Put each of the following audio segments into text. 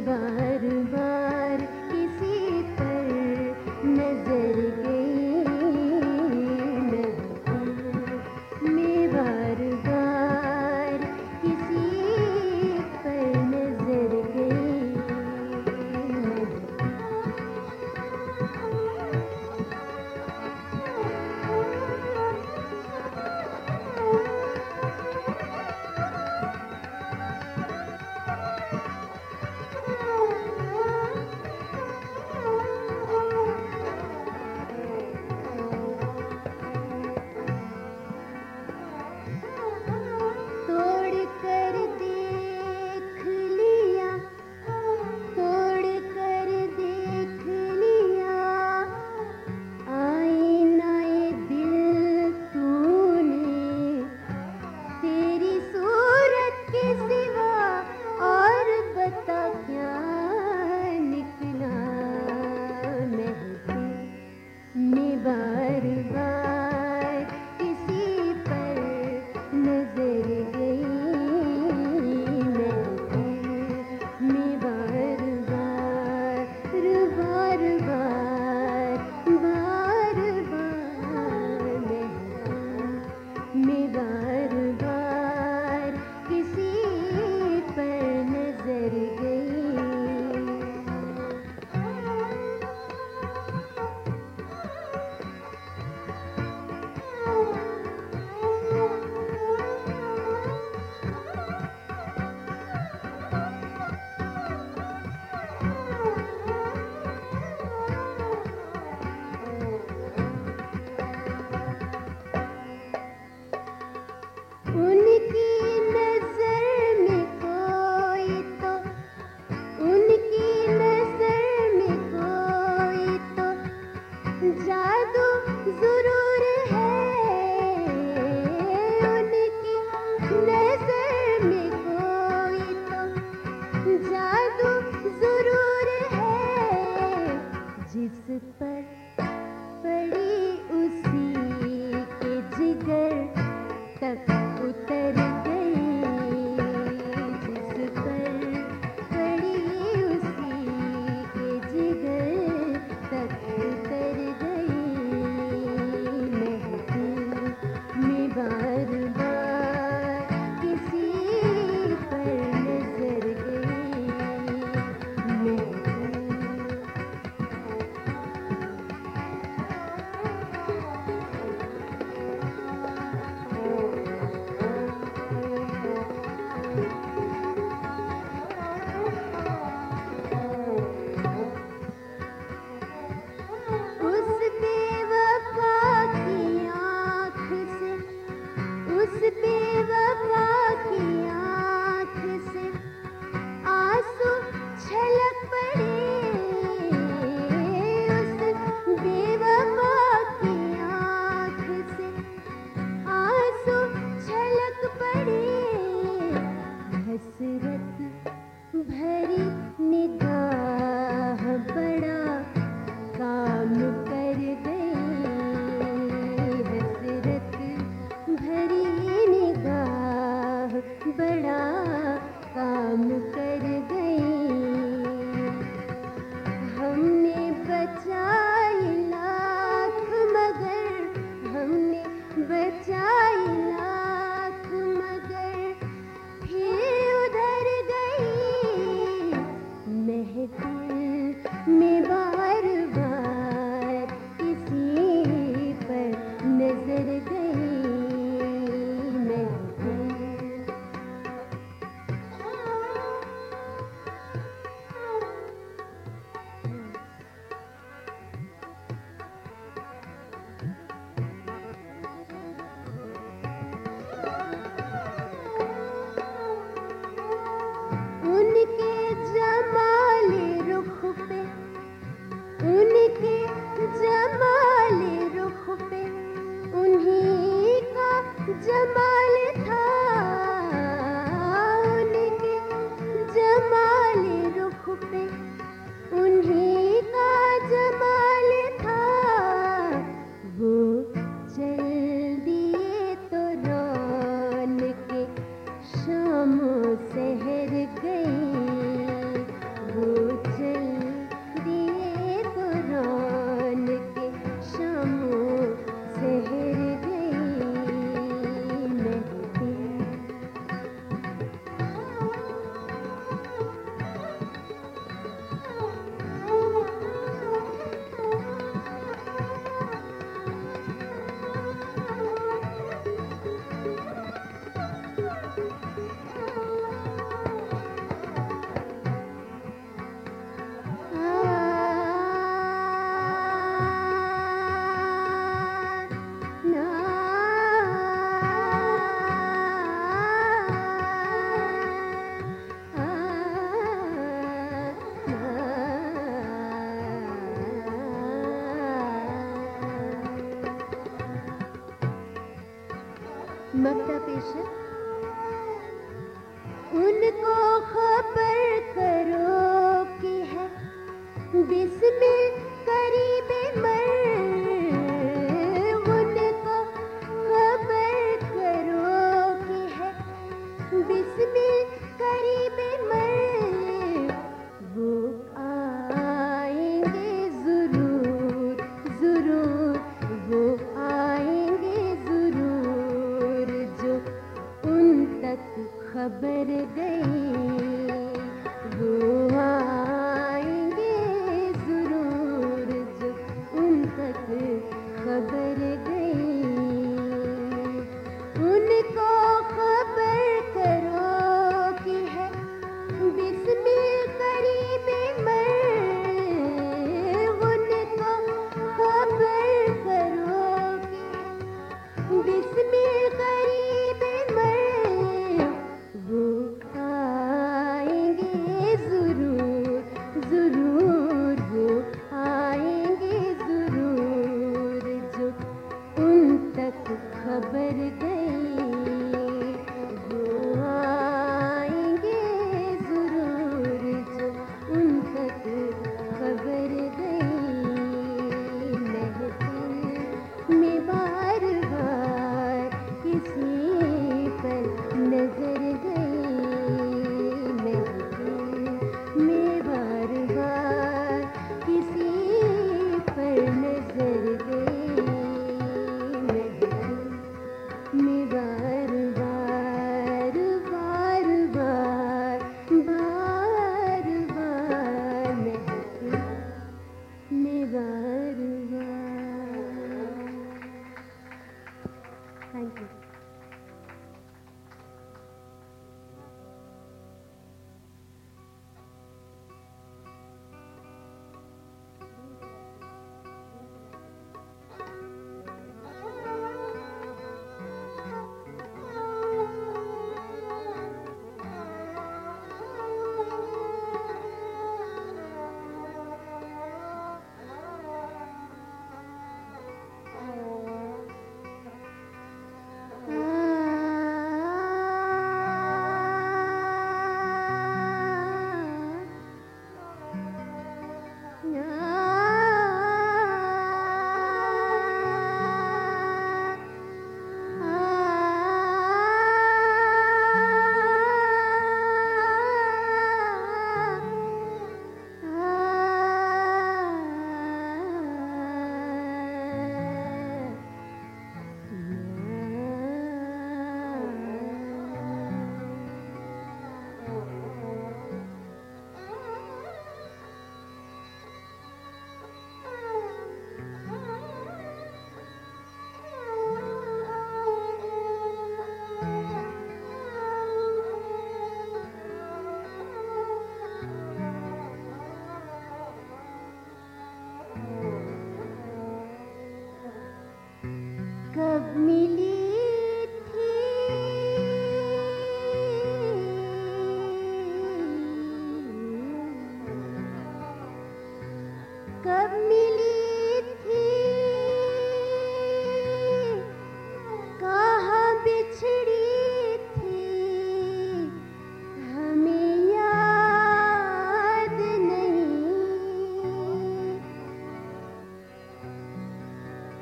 बार बार मेरा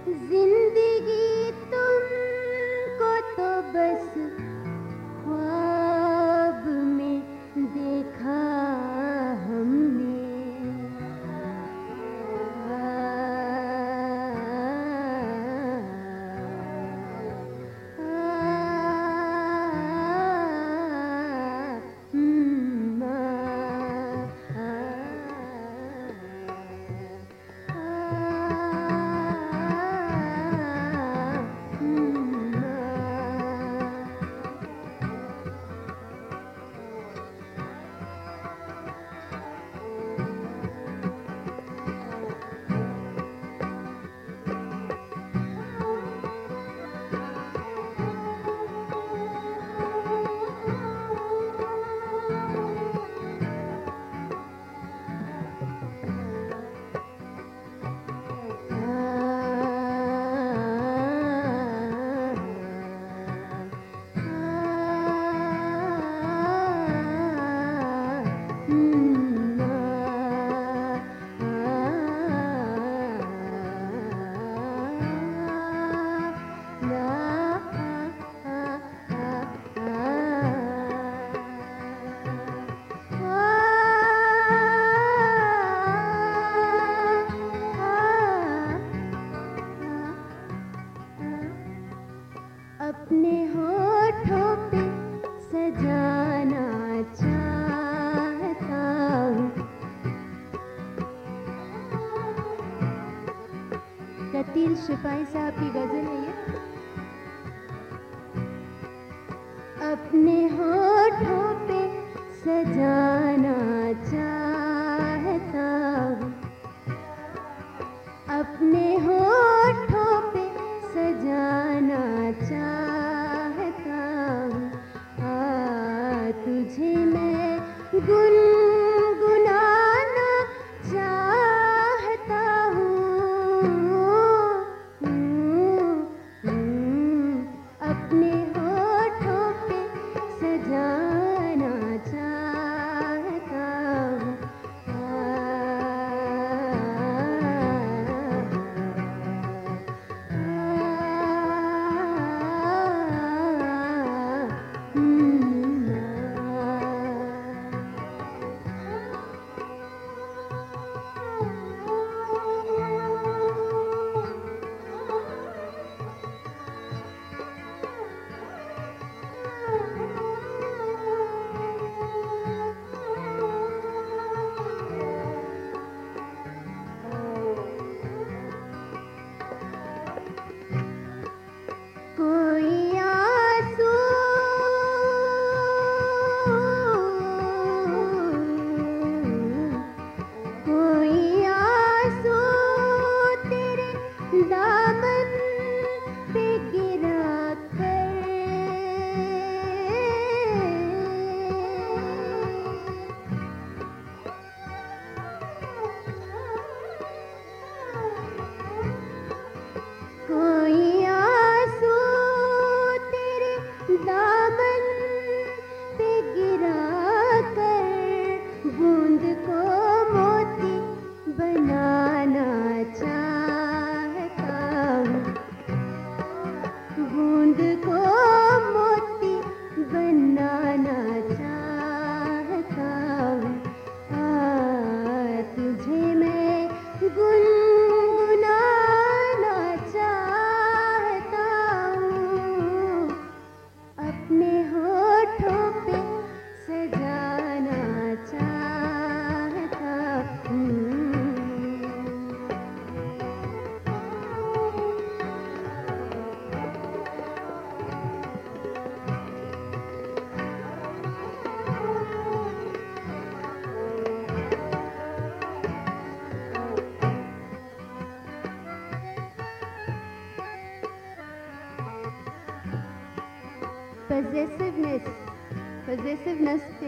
ज़िंदगी तुमको तो बस Yes.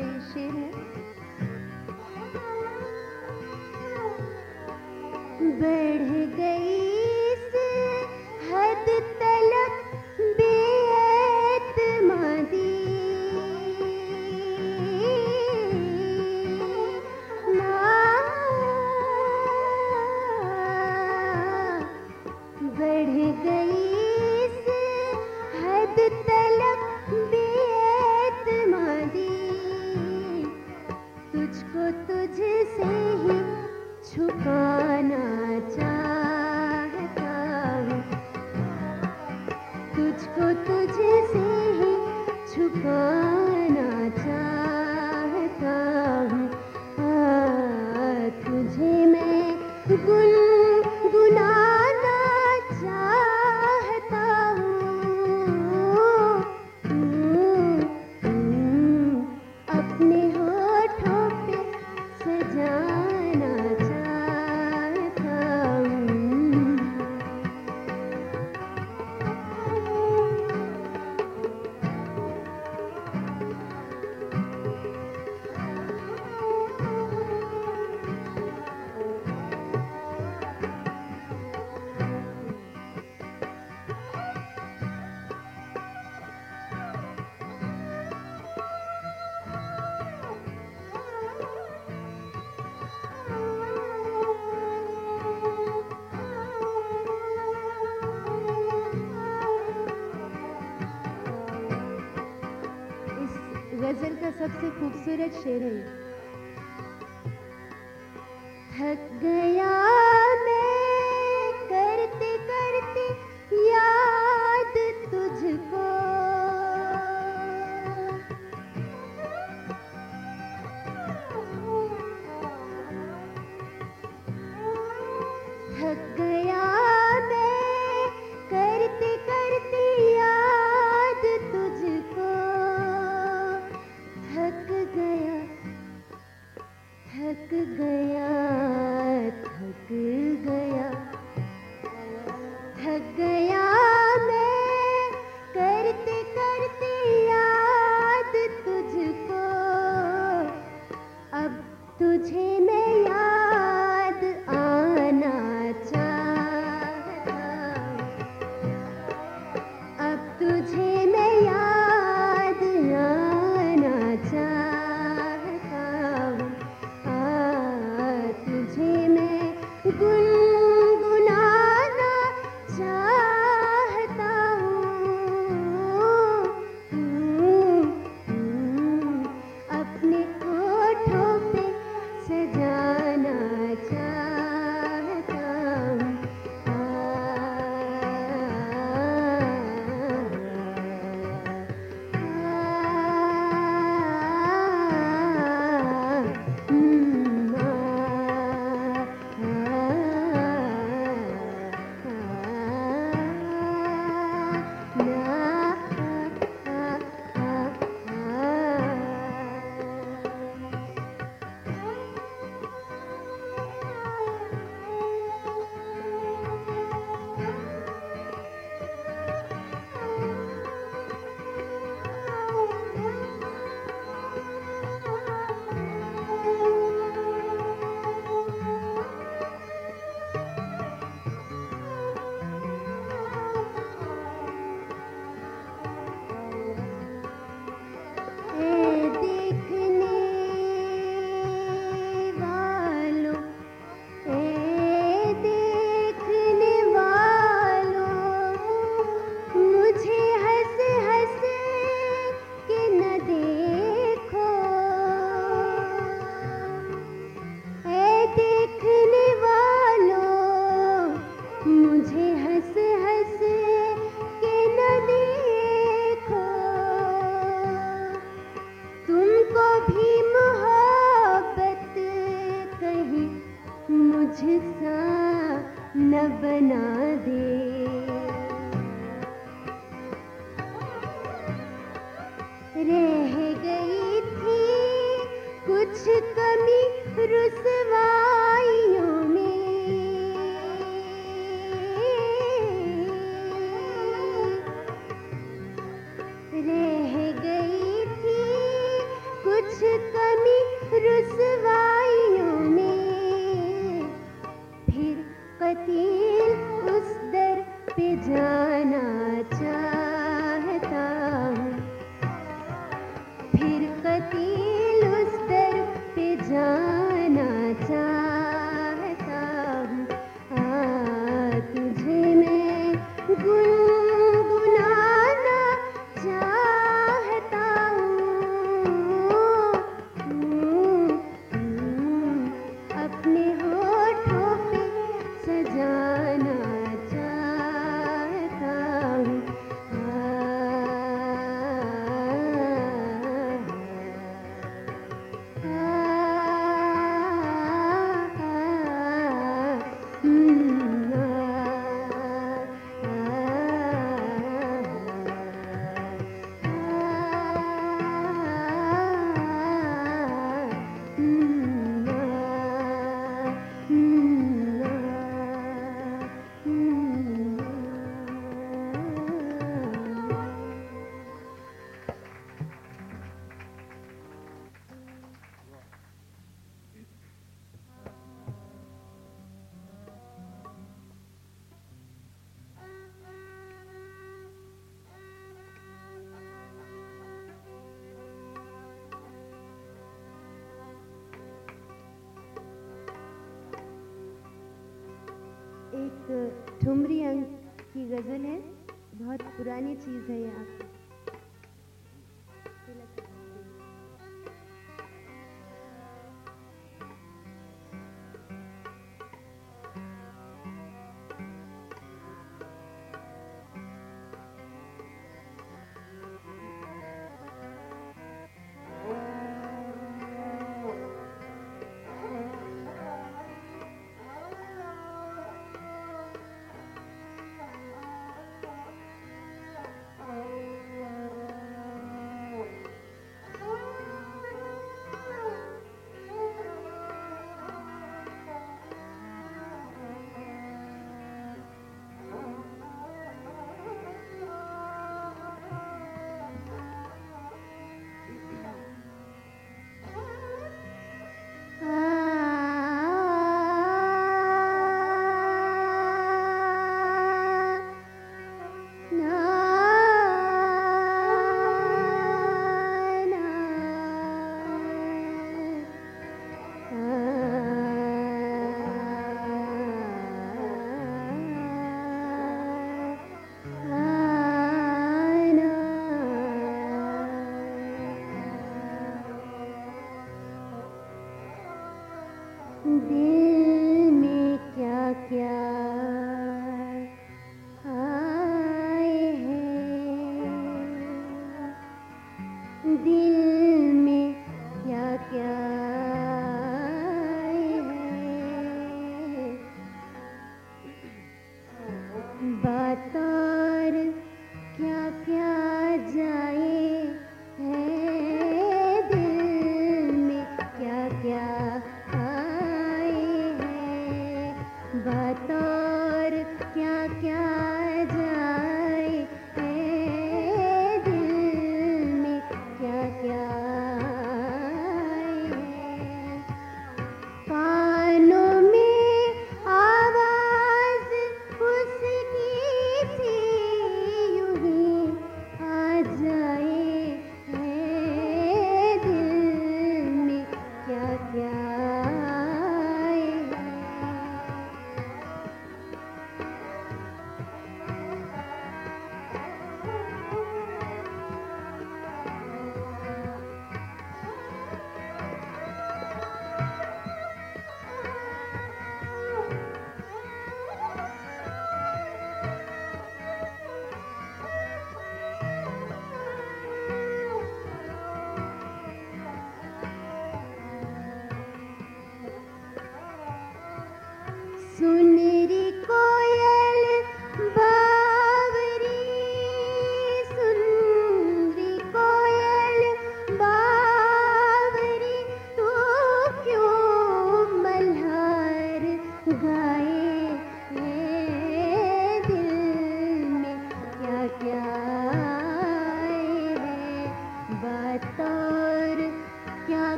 谁的 थक गया एक ठुमरी अंक की गज़ल है। बहुत पुरानी चीज़ है ये आपकी be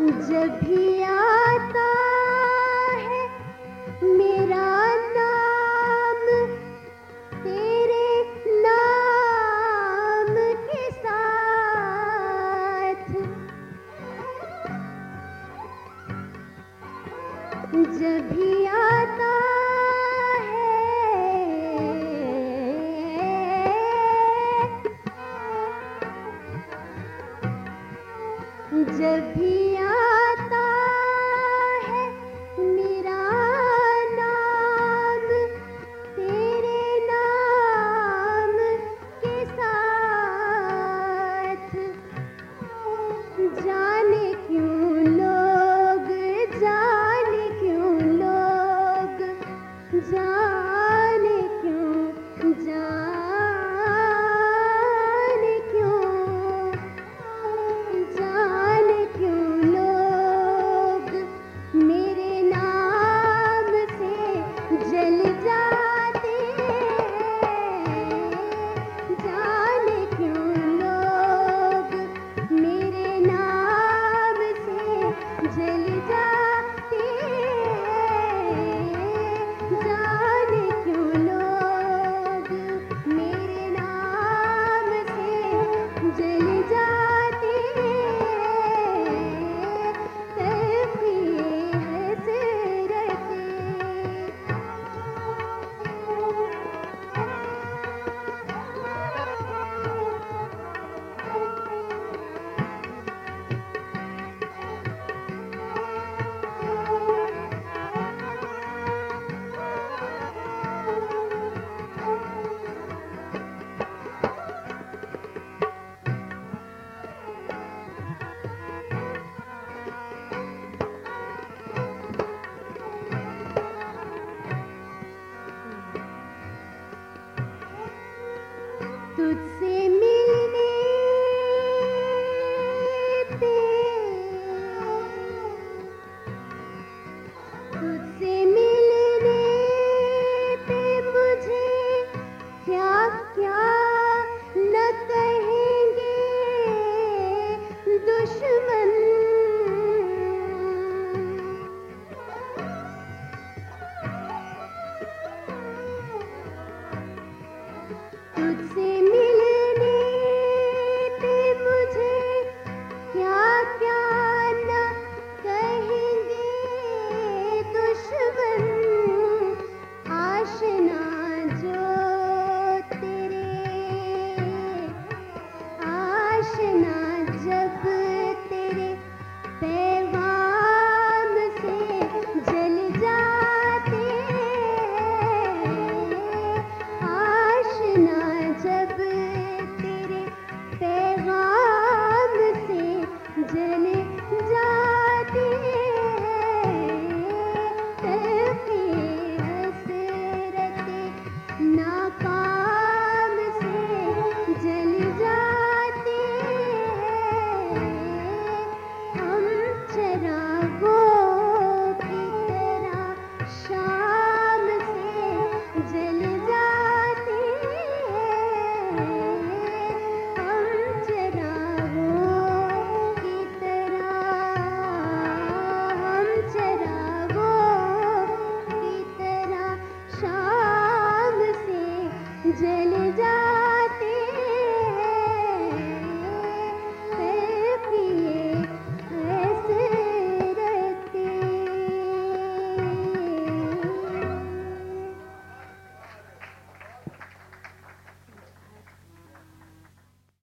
जब भी आता